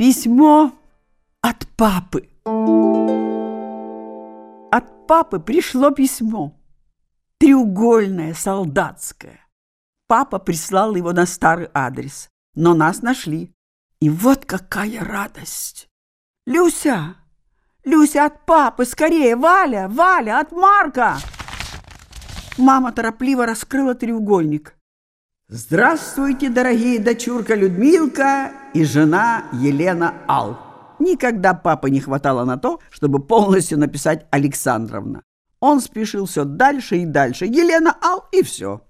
Письмо от папы. От папы пришло письмо. Треугольное, солдатское. Папа прислал его на старый адрес, но нас нашли. И вот какая радость! Люся! Люся от папы! Скорее! Валя! Валя! От Марка! Мама торопливо раскрыла треугольник. Здравствуйте, дорогие дочурка Людмилка и жена Елена Ал. Никогда папы не хватало на то, чтобы полностью написать Александровна. Он спешил все дальше и дальше. Елена Ал и все.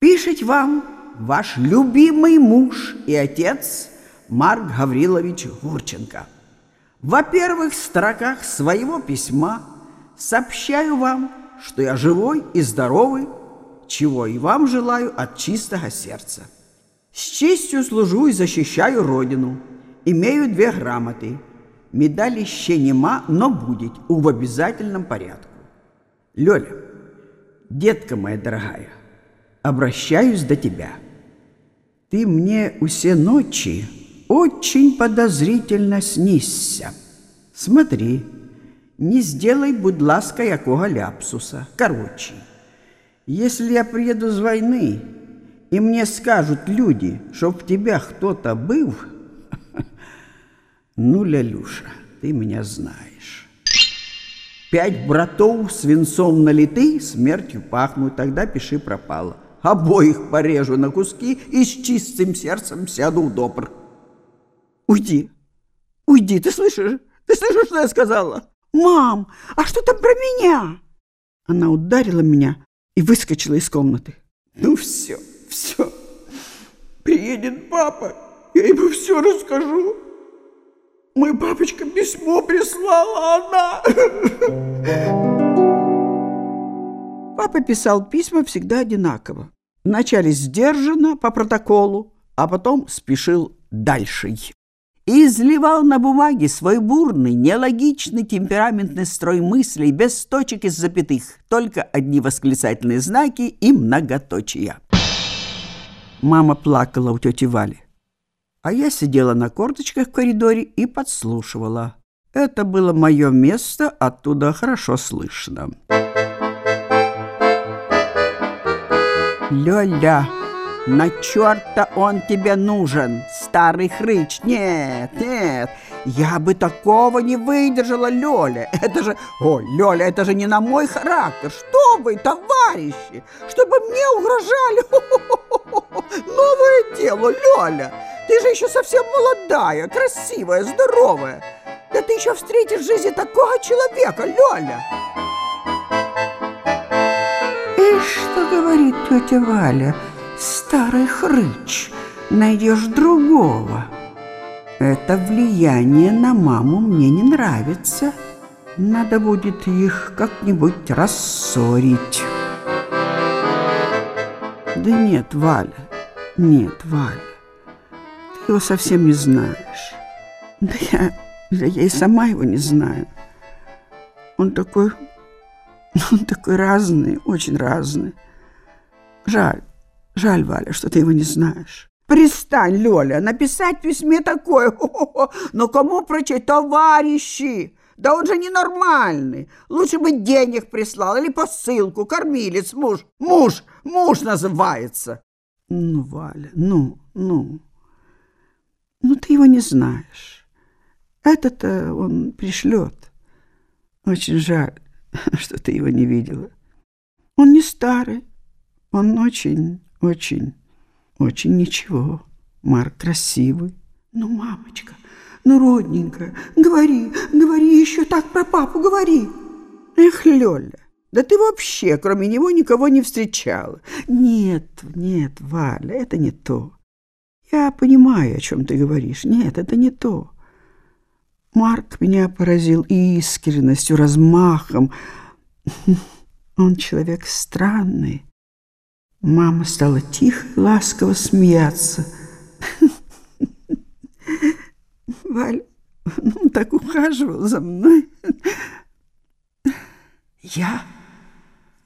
Пишет вам ваш любимый муж и отец Марк Гаврилович Гурченко. В первых строках своего письма сообщаю вам, что я живой и здоровый, чего и вам желаю от чистого сердца. С честью служу и защищаю Родину. Имею две грамоты. Медаль еще нема, но будет в обязательном порядку. Лёля, детка моя дорогая, обращаюсь до тебя. Ты мне усе ночи очень подозрительно снисся. Смотри, не сделай, будь ласка, якого ляпсуса. Короче, если я приеду с войны, и мне скажут люди, что в тебя кто-то был, ну, Лялюша, ты меня знаешь. Пять братов свинцом налиты, смертью пахнут, тогда пиши пропало. Обоих порежу на куски и с чистым сердцем сяду в добр. Уйди, уйди, ты слышишь? Ты слышишь, что я сказала? Мам, а что там про меня? Она ударила меня и выскочила из комнаты. Ну все, все. Приедет папа, я ему все расскажу. Мой папочка письмо прислала, а она... Папа писал письма всегда одинаково. Вначале сдержанно, по протоколу, а потом спешил дальше и изливал на бумаге свой бурный, нелогичный темпераментный строй мыслей без точек и запятых, только одни восклицательные знаки и многоточия. Мама плакала у тети Вали, а я сидела на корточках в коридоре и подслушивала. Это было мое место, оттуда хорошо слышно. «Ля-ля!» На черта он тебе нужен, старый хрыч. Нет, нет, я бы такого не выдержала, Лёля. Это же, о, Лёля, это же не на мой характер. Что вы, товарищи, чтобы мне угрожали? Новое дело, Лёля. Ты же еще совсем молодая, красивая, здоровая. Да ты еще встретишь в жизни такого человека, Лёля. И что говорит тетя Валя? Старый хрыч, найдешь другого. Это влияние на маму мне не нравится. Надо будет их как-нибудь рассорить. Да нет, Валя, нет, Валя, ты его совсем не знаешь. Да я, да я и сама его не знаю. Он такой, он такой разный, очень разный. Жаль, Жаль, Валя, что ты его не знаешь. Пристань, Лёля, написать в письме такое. Но кому прочесть? Товарищи! Да он же ненормальный. Лучше бы денег прислал или посылку, кормилец, муж. Муж, муж называется. Ну, Валя, ну, ну. Ну, ты его не знаешь. Это-то он пришлет. Очень жаль, что ты его не видела. Он не старый, он очень очень, очень ничего. Марк красивый. Ну, мамочка, ну, родненькая, говори, говори еще так про папу, говори. Эх, Лёля, да ты вообще кроме него никого не встречала. Нет, нет, Валя, это не то. Я понимаю, о чем ты говоришь. Нет, это не то. Марк меня поразил искренностью, размахом. Он человек странный. Мама стала тихо ласково смеяться. Валь, он так ухаживал за мной. Я,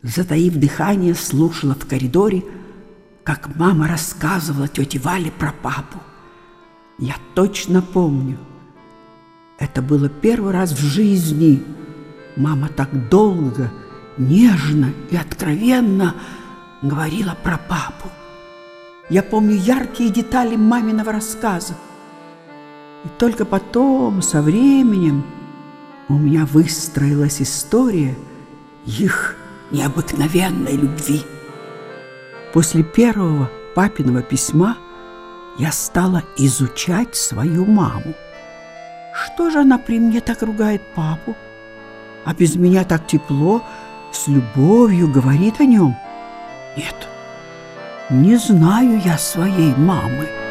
затаив дыхание, слушала в коридоре, как мама рассказывала тете Вале про папу. Я точно помню, Это было первый раз в жизни. Мама так долго, нежно и откровенно говорила про папу. Я помню яркие детали маминого рассказа. И только потом, со временем, у меня выстроилась история их необыкновенной любви. После первого папиного письма я стала изучать свою маму. Что же она при мне так ругает папу? А без меня так тепло, с любовью говорит о нем? Нет, не знаю я своей мамы.